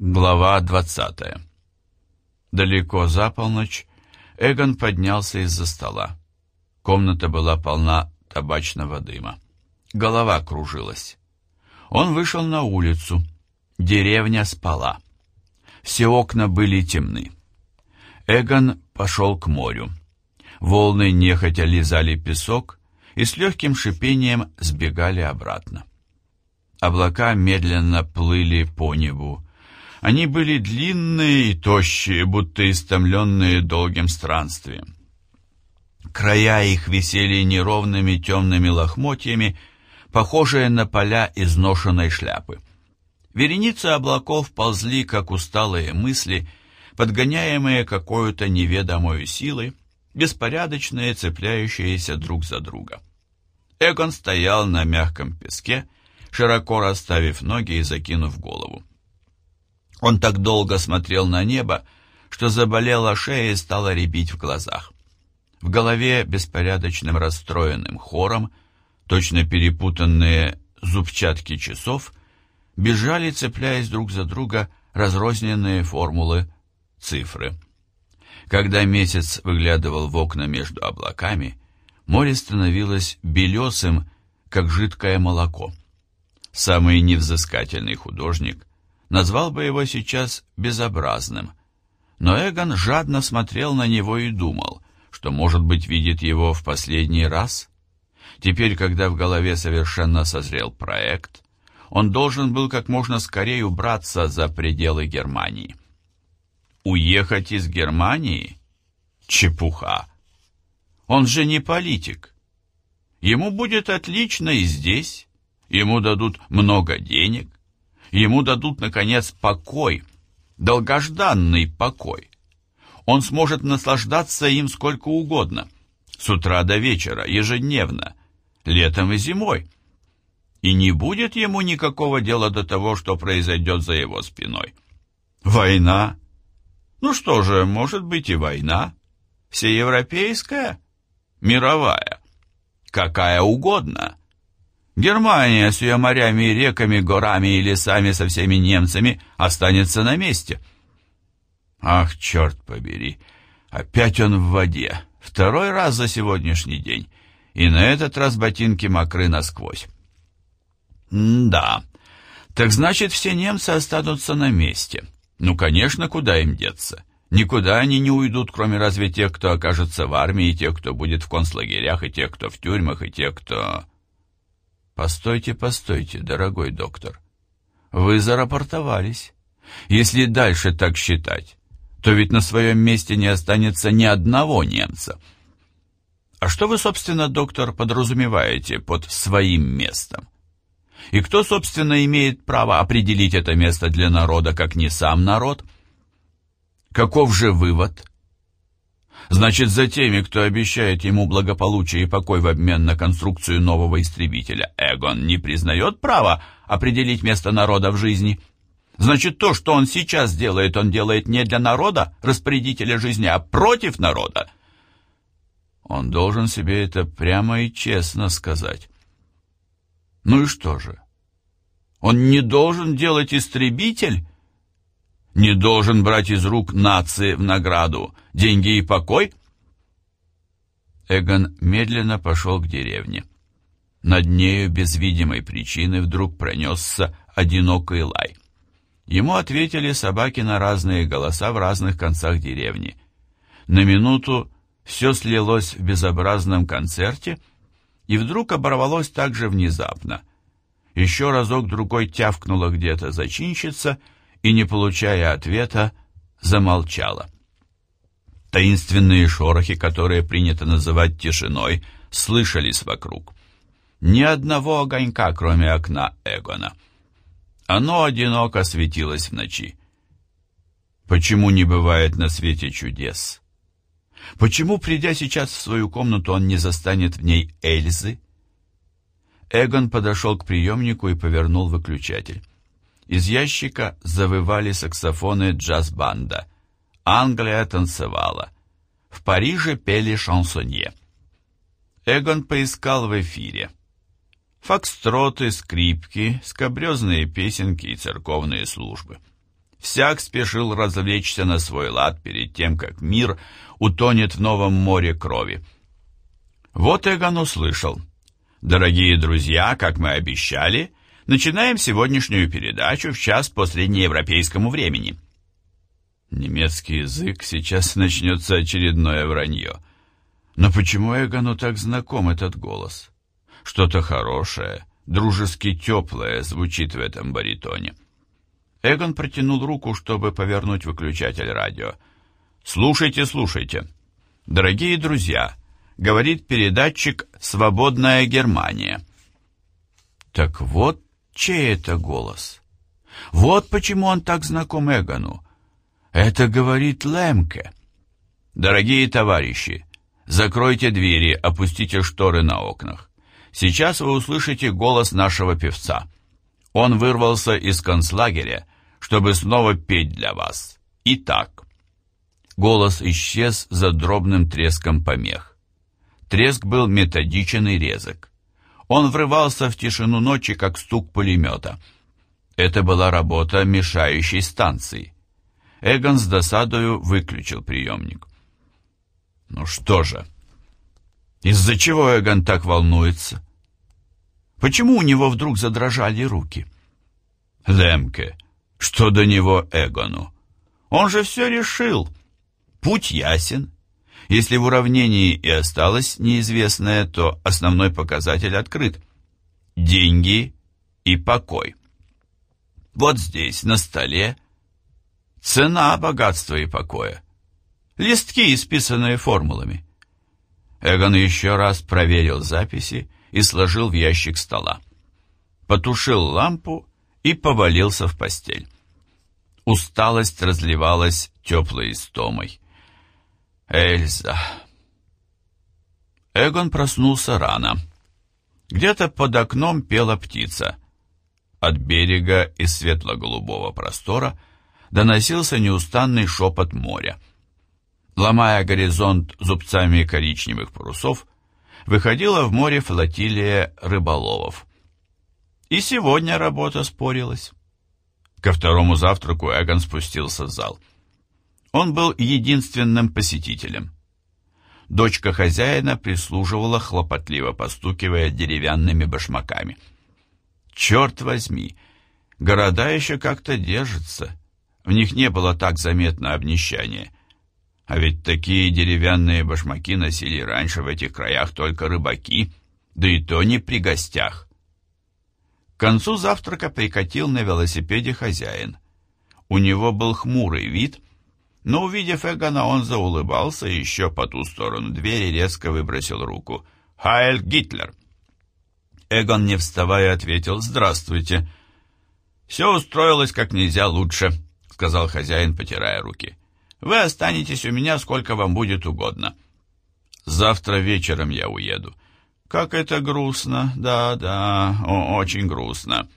Глава 20 Далеко за полночь Эгон поднялся из-за стола. Комната была полна табачного дыма. Голова кружилась. Он вышел на улицу. Деревня спала. Все окна были темны. Эгон пошел к морю. Волны нехотя лизали песок и с легким шипением сбегали обратно. Облака медленно плыли по небу, они были длинные и тощие, будто истомленные долгим странствием. Края их висели неровными темными лохмотьями, похожие на поля изношенной шляпы. Вереницы облаков ползли, как усталые мысли, подгоняемые какой-то неведомой силой, беспорядочные, цепляющиеся друг за друга. Эгон стоял на мягком песке, широко расставив ноги и закинув голову. Он так долго смотрел на небо, что заболела шея и стала рябить в глазах. В голове беспорядочным расстроенным хором, точно перепутанные зубчатки часов, бежали, цепляясь друг за друга, разрозненные формулы, цифры. Когда месяц выглядывал в окна между облаками, море становилось белесым, как жидкое молоко. Самый невзыскательный художник назвал бы его сейчас безобразным. Но Эгон жадно смотрел на него и думал, что, может быть, видит его в последний раз. Теперь, когда в голове совершенно созрел проект, он должен был как можно скорее убраться за пределы Германии. Уехать из Германии? Чепуха! Он же не политик. Ему будет отлично и здесь, ему дадут много денег, ему дадут, наконец, покой, долгожданный покой. Он сможет наслаждаться им сколько угодно, с утра до вечера, ежедневно, летом и зимой. И не будет ему никакого дела до того, что произойдет за его спиной. Война? Ну что же, может быть и война. Всеевропейская? Мировая? Какая угодно. Германия с ее морями и реками, горами и лесами со всеми немцами останется на месте. Ах, черт побери, опять он в воде. Второй раз за сегодняшний день. И на этот раз ботинки мокры насквозь. М да, так значит, все немцы останутся на месте. Ну, конечно, куда им деться? Никуда они не уйдут, кроме разве тех, кто окажется в армии, и тех, кто будет в концлагерях, и тех, кто в тюрьмах, и тех, кто... Постойте, постойте, дорогой доктор. Вы зарапортовались. Если дальше так считать, то ведь на своем месте не останется ни одного немца. А что вы, собственно, доктор, подразумеваете под своим местом? И кто, собственно, имеет право определить это место для народа, как не сам народ? Каков же вывод? Значит, за теми, кто обещает ему благополучие и покой в обмен на конструкцию нового истребителя, Эгон не признает права определить место народа в жизни. Значит, то, что он сейчас делает, он делает не для народа, распорядителя жизни, а против народа. Он должен себе это прямо и честно сказать. Ну и что же? Он не должен делать истребитель? Не должен брать из рук нации в награду деньги и покой? Эгон медленно пошел к деревне. Над нею без видимой причины вдруг пронесся одинокий лай. Ему ответили собаки на разные голоса в разных концах деревни. На минуту все слилось в безобразном концерте, и вдруг оборвалось так же внезапно. Еще разок-другой тявкнула где-то зачинщица — и, не получая ответа, замолчала. Таинственные шорохи, которые принято называть тишиной, слышались вокруг. Ни одного огонька, кроме окна Эгона. Оно одиноко светилось в ночи. Почему не бывает на свете чудес? Почему, придя сейчас в свою комнату, он не застанет в ней Эльзы? Эгон подошел к приемнику и повернул выключатель. Из ящика завывали саксофоны джаз-банда. Англия танцевала. В Париже пели шансонье. Эгон поискал в эфире. Фокстроты, скрипки, скобрезные песенки и церковные службы. Всяк спешил развлечься на свой лад перед тем, как мир утонет в новом море крови. Вот Эгон услышал. «Дорогие друзья, как мы обещали, начинаем сегодняшнюю передачу в час по среднеевропейскому времени». Немецкий язык, сейчас начнется очередное вранье. Но почему Эгону так знаком этот голос? Что-то хорошее, дружески теплое звучит в этом баритоне. Эгон протянул руку, чтобы повернуть выключатель радио. «Слушайте, слушайте. Дорогие друзья, говорит передатчик «Свободная Германия». Так вот, чей это голос? Вот почему он так знаком Эгону. Это говорит Лемке. Дорогие товарищи, закройте двери, опустите шторы на окнах. Сейчас вы услышите голос нашего певца. Он вырвался из концлагеря, чтобы снова петь для вас. Итак, голос исчез за дробным треском помех. Треск был методичен и резок. Он врывался в тишину ночи, как стук пулемета. Это была работа мешающей станции. Эгон с досадою выключил приемник. Ну что же, из-за чего Эгон так волнуется? Почему у него вдруг задрожали руки? Лемке, что до него Эгону? Он же все решил. Путь ясен. Если в уравнении и осталось неизвестное, то основной показатель открыт. Деньги и покой. Вот здесь, на столе, цена богатства и покоя. Листки, исписанные формулами. Эгон еще раз проверил записи и сложил в ящик стола. Потушил лампу и повалился в постель. Усталость разливалась теплой истомой. Эльза. Эгон проснулся рано. Где-то под окном пела птица. От берега из светло-голубого простора доносился неустанный шепот моря. Ломая горизонт зубцами коричневых парусов, выходила в море флотилия рыболовов. И сегодня работа спорилась. Ко второму завтраку Эгон спустился в зал. Он был единственным посетителем. Дочка хозяина прислуживала, хлопотливо постукивая деревянными башмаками. «Черт возьми! Города еще как-то держатся. В них не было так заметно обнищания. А ведь такие деревянные башмаки носили раньше в этих краях только рыбаки, да и то не при гостях. К концу завтрака прикатил на велосипеде хозяин. У него был хмурый вид, но, увидев Эгона, он заулыбался еще по ту сторону двери резко выбросил руку. «Хайль Гитлер!» Эгон, не вставая, ответил «Здравствуйте». «Все устроилось как нельзя лучше», — сказал хозяин, потирая руки. «Вы останетесь у меня сколько вам будет угодно». «Завтра вечером я уеду». «Как это грустно! Да-да, очень грустно.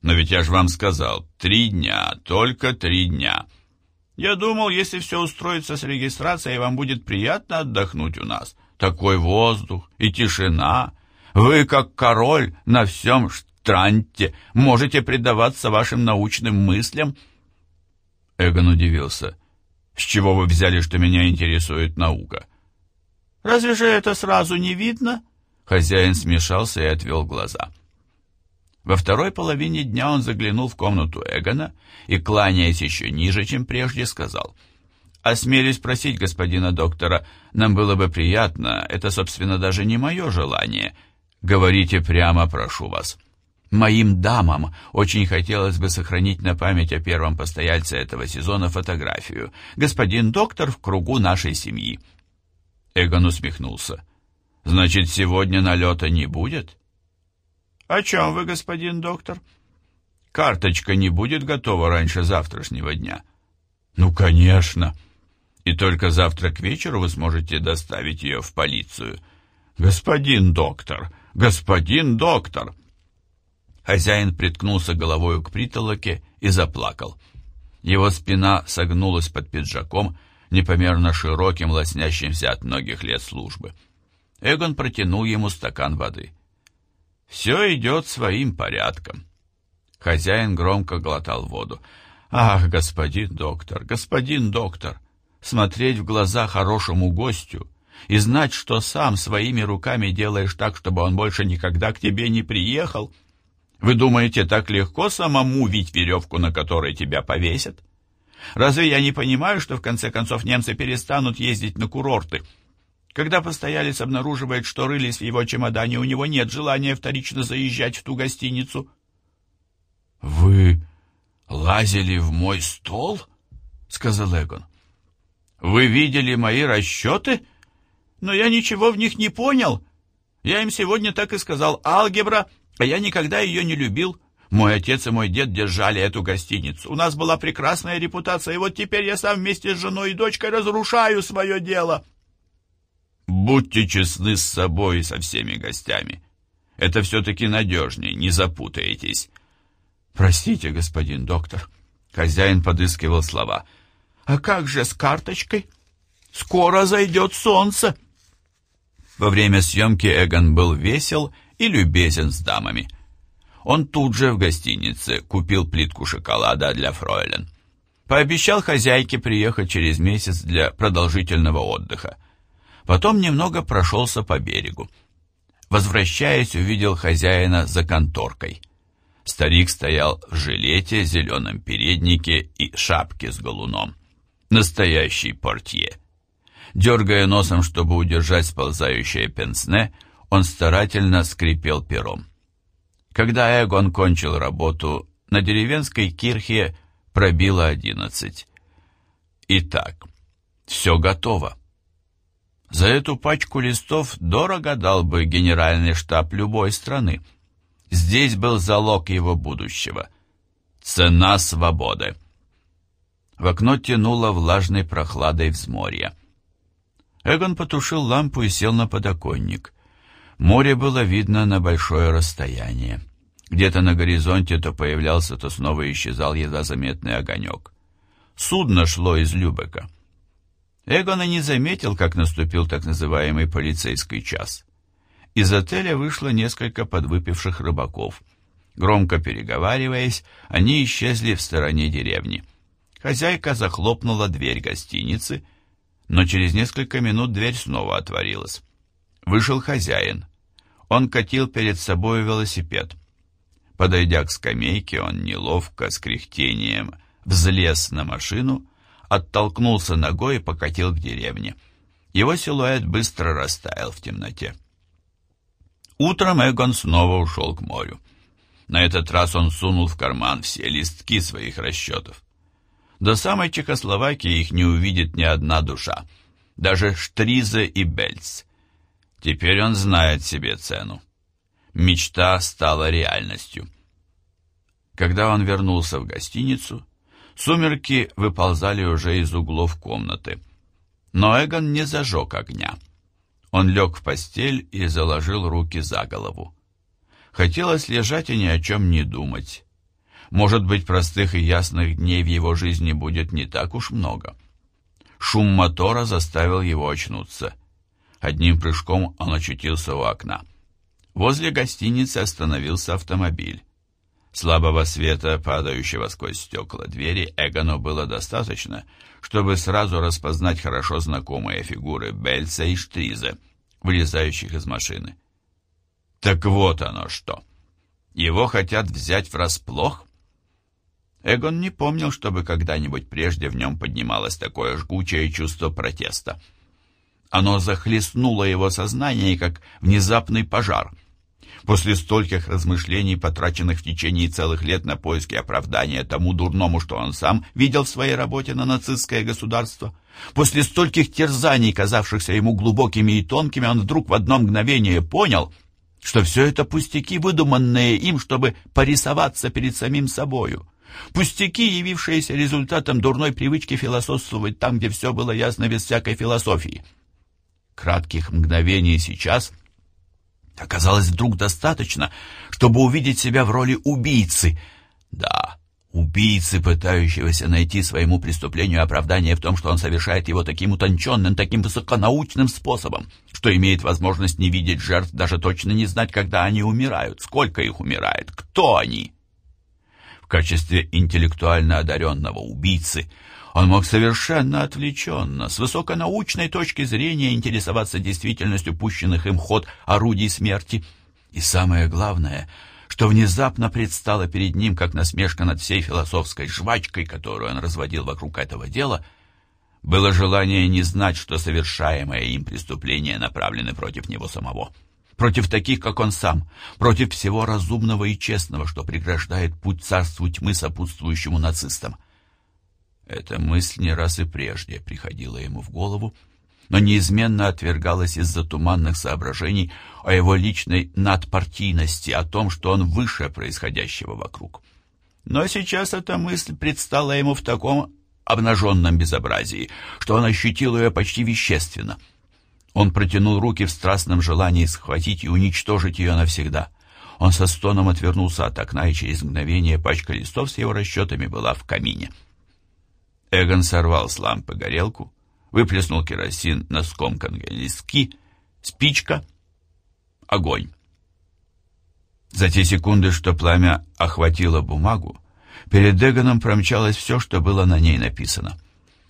Но ведь я же вам сказал, три дня, только три дня. Я думал, если все устроится с регистрацией, вам будет приятно отдохнуть у нас. Такой воздух и тишина. Вы, как король, на всем штранте, можете предаваться вашим научным мыслям». Эгон удивился. «С чего вы взяли, что меня интересует наука?» «Разве же это сразу не видно?» Хозяин смешался и отвел глаза. Во второй половине дня он заглянул в комнату Эгона и, кланяясь еще ниже, чем прежде, сказал, «Осмелюсь просить господина доктора, нам было бы приятно, это, собственно, даже не мое желание. Говорите прямо, прошу вас. Моим дамам очень хотелось бы сохранить на память о первом постояльце этого сезона фотографию. Господин доктор в кругу нашей семьи». Эгон усмехнулся. Значит, сегодня налета не будет? О чем вы, господин доктор? Карточка не будет готова раньше завтрашнего дня. Ну, конечно. И только завтра к вечеру вы сможете доставить ее в полицию. Господин доктор, господин доктор. Хозяин приткнулся головою к притолоке и заплакал. Его спина согнулась под пиджаком, непомерно широким, лоснящимся от многих лет службы. Эгон протянул ему стакан воды. «Все идет своим порядком». Хозяин громко глотал воду. Ах, господин доктор, господин доктор, смотреть в глаза хорошему гостю и знать, что сам своими руками делаешь так, чтобы он больше никогда к тебе не приехал. Вы думаете, так легко самому вить веревку, на которой тебя повесят? Разве я не понимаю, что в конце концов немцы перестанут ездить на курорты? Когда постоялец обнаруживает, что рылись в его чемодане, у него нет желания вторично заезжать в ту гостиницу. «Вы лазили в мой стол?» — сказал Эгон. «Вы видели мои расчеты?» но я ничего в них не понял. Я им сегодня так и сказал, алгебра, а я никогда ее не любил. Мой отец и мой дед держали эту гостиницу. У нас была прекрасная репутация, и вот теперь я сам вместе с женой и дочкой разрушаю свое дело. Будьте честны с собой и со всеми гостями. Это все-таки надежнее, не запутаетесь. Простите, господин доктор. Хозяин подыскивал слова. А как же с карточкой? Скоро зайдет солнце. Во время съемки Эгон был весел и любезен с дамами. Он тут же в гостинице купил плитку шоколада для фройлен. Пообещал хозяйке приехать через месяц для продолжительного отдыха. Потом немного прошелся по берегу. Возвращаясь, увидел хозяина за конторкой. Старик стоял в жилете, зеленом переднике и шапке с галуном. Настоящий портье. Дергая носом, чтобы удержать сползающее пенсне, он старательно скрипел пером. Когда Эгон кончил работу, на деревенской кирхе пробило одиннадцать. Итак, все готово. За эту пачку листов дорого дал бы генеральный штаб любой страны. Здесь был залог его будущего. Цена свободы. В окно тянуло влажной прохладой взморья. Эгон потушил лампу и сел на подоконник. Море было видно на большое расстояние. Где-то на горизонте то появлялся, то снова исчезал едва заметный огонек. Судно шло из Любека. Эгон и не заметил, как наступил так называемый полицейский час. Из отеля вышло несколько подвыпивших рыбаков. Громко переговариваясь, они исчезли в стороне деревни. Хозяйка захлопнула дверь гостиницы но через несколько минут дверь снова отворилась. Вышел хозяин. Он катил перед собой велосипед. Подойдя к скамейке, он неловко, с кряхтением, взлез на машину, оттолкнулся ногой и покатил к деревне. Его силуэт быстро растаял в темноте. Утром Эгон снова ушел к морю. На этот раз он сунул в карман все листки своих расчетов. До самой Чехословакии их не увидит ни одна душа, даже Штризе и Бельц. Теперь он знает себе цену. Мечта стала реальностью. Когда он вернулся в гостиницу, сумерки выползали уже из углов комнаты. Но Эгон не зажег огня. Он лег в постель и заложил руки за голову. Хотелось лежать и ни о чем не думать. Может быть, простых и ясных дней в его жизни будет не так уж много. Шум мотора заставил его очнуться. Одним прыжком он очутился у окна. Возле гостиницы остановился автомобиль. Слабого света, падающего сквозь стекла двери, Эгону было достаточно, чтобы сразу распознать хорошо знакомые фигуры Бельца и Штриза, вылезающих из машины. Так вот оно что. Его хотят взять врасплох? Эгон не помнил, чтобы когда-нибудь прежде в нем поднималось такое жгучее чувство протеста. Оно захлестнуло его сознание, как внезапный пожар. После стольких размышлений, потраченных в течение целых лет на поиски оправдания тому дурному, что он сам видел в своей работе на нацистское государство, после стольких терзаний, казавшихся ему глубокими и тонкими, он вдруг в одно мгновение понял, что все это пустяки, выдуманные им, чтобы порисоваться перед самим собою. Пустяки, явившиеся результатом дурной привычки философствовать там, где все было ясно без всякой философии. Кратких мгновений сейчас оказалось вдруг достаточно, чтобы увидеть себя в роли убийцы. Да, убийцы, пытающегося найти своему преступлению оправдание в том, что он совершает его таким утонченным, таким высоконаучным способом, что имеет возможность не видеть жертв, даже точно не знать, когда они умирают, сколько их умирает, кто они. В качестве интеллектуально одаренного убийцы он мог совершенно отвлеченно, с высоконаучной точки зрения интересоваться действительностью пущенных им ход орудий смерти. И самое главное, что внезапно предстало перед ним, как насмешка над всей философской жвачкой, которую он разводил вокруг этого дела, было желание не знать, что совершаемое им преступление направлены против него самого против таких, как он сам, против всего разумного и честного, что преграждает путь царству тьмы сопутствующему нацистам. Эта мысль не раз и прежде приходила ему в голову, но неизменно отвергалась из-за туманных соображений о его личной надпартийности, о том, что он выше происходящего вокруг. Но сейчас эта мысль предстала ему в таком обнаженном безобразии, что он ощутил ее почти вещественно — он протянул руки в страстном желании схватить и уничтожить ее навсегда. Он со стоном отвернулся от окна, и через мгновение пачка листов с его расчетами была в камине. Эгон сорвал с лампы горелку, выплеснул керосин на скомканные листки, спичка, огонь. За те секунды, что пламя охватило бумагу, перед Эгоном промчалось все, что было на ней написано.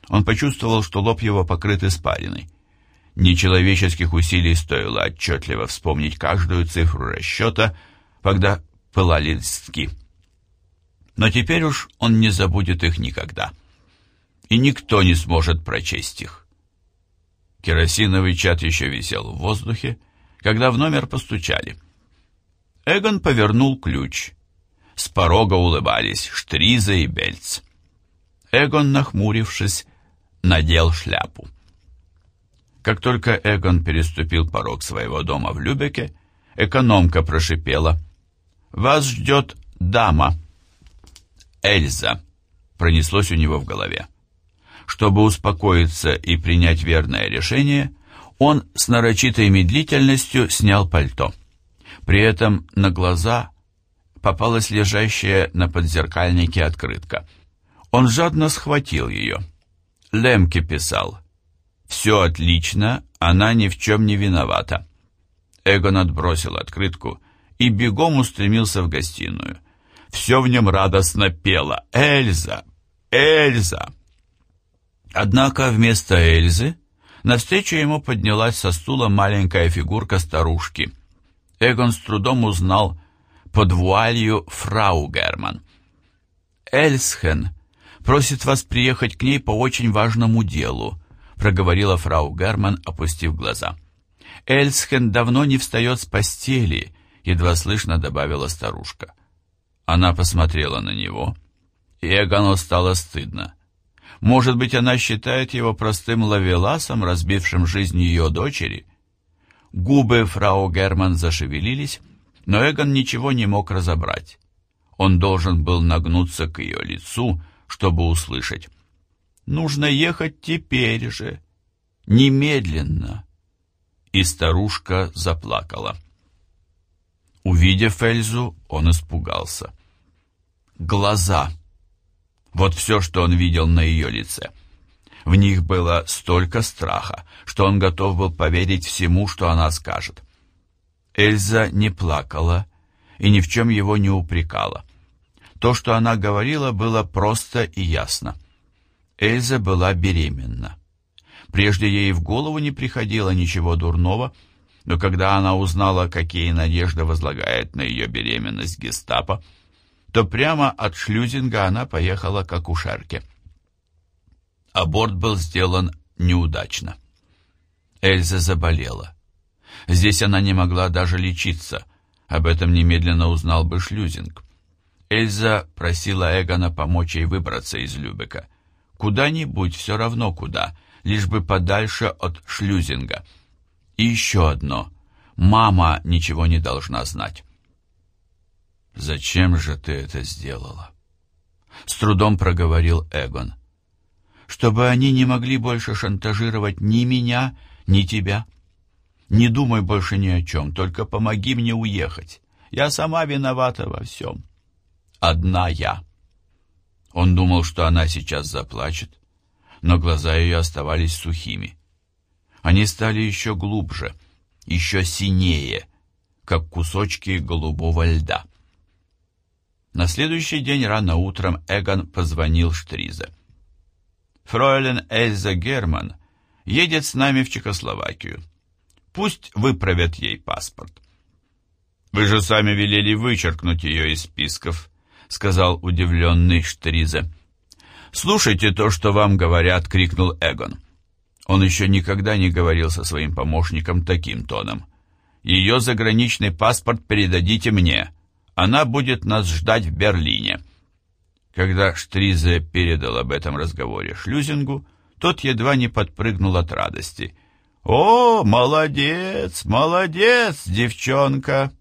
Он почувствовал, что лоб его покрыт испариной. Нечеловеческих усилий стоило отчетливо вспомнить каждую цифру расчета, когда пылали листки. Но теперь уж он не забудет их никогда. И никто не сможет прочесть их. Керосиновый чат еще висел в воздухе, когда в номер постучали. Эгон повернул ключ. С порога улыбались Штриза и Бельц. Эгон, нахмурившись, надел шляпу. Как только Эгон переступил порог своего дома в Любеке, экономка прошипела. «Вас ждет дама». «Эльза», — пронеслось у него в голове. Чтобы успокоиться и принять верное решение, он с нарочитой медлительностью снял пальто. При этом на глаза попалась лежащая на подзеркальнике открытка. Он жадно схватил ее. Лемке писал все отлично, она ни в чем не виновата. Эгон отбросил открытку и бегом устремился в гостиную. Все в нем радостно пело «Эльза! Эльза!». Однако вместо Эльзы навстречу ему поднялась со стула маленькая фигурка старушки. Эгон с трудом узнал под вуалью фрау Герман. «Эльсхен просит вас приехать к ней по очень важному делу», проговорила фрау Гарман, опустив глаза. «Эльсхен давно не встает с постели», — едва слышно добавила старушка. Она посмотрела на него, и Эгону стало стыдно. Может быть, она считает его простым лавеласом, разбившим жизнь ее дочери? Губы фрау Герман зашевелились, но Эгон ничего не мог разобрать. Он должен был нагнуться к ее лицу, чтобы услышать. Нужно ехать теперь же, немедленно. И старушка заплакала. Увидев Эльзу, он испугался. Глаза. Вот все, что он видел на ее лице. В них было столько страха, что он готов был поверить всему, что она скажет. Эльза не плакала и ни в чем его не упрекала. То, что она говорила, было просто и ясно. Эльза была беременна. Прежде ей в голову не приходило ничего дурного, но когда она узнала, какие надежды возлагает на ее беременность гестапо, то прямо от шлюзинга она поехала к акушерке. Аборт был сделан неудачно. Эльза заболела. Здесь она не могла даже лечиться. Об этом немедленно узнал бы шлюзинг. Эльза просила Эгона помочь ей выбраться из Любека. Куда-нибудь, все равно куда, лишь бы подальше от шлюзинга. И еще одно. Мама ничего не должна знать. «Зачем же ты это сделала?» С трудом проговорил Эгон. «Чтобы они не могли больше шантажировать ни меня, ни тебя. Не думай больше ни о чем, только помоги мне уехать. Я сама виновата во всем. Одна я». Он думал, что она сейчас заплачет, но глаза ее оставались сухими. Они стали еще глубже, еще синее, как кусочки голубого льда. На следующий день рано утром Эгон позвонил Штризе. «Фройлен Эльза Герман едет с нами в Чехословакию. Пусть выправят ей паспорт». «Вы же сами велели вычеркнуть ее из списков», — сказал удивленный Штризе. «Слушайте то, что вам говорят», — крикнул Эгон. Он еще никогда не говорил со своим помощником таким тоном. «Ее заграничный паспорт передадите мне. Она будет нас ждать в Берлине». Когда Штризе передал об этом разговоре Шлюзингу, тот едва не подпрыгнул от радости. «О, молодец, молодец, девчонка!»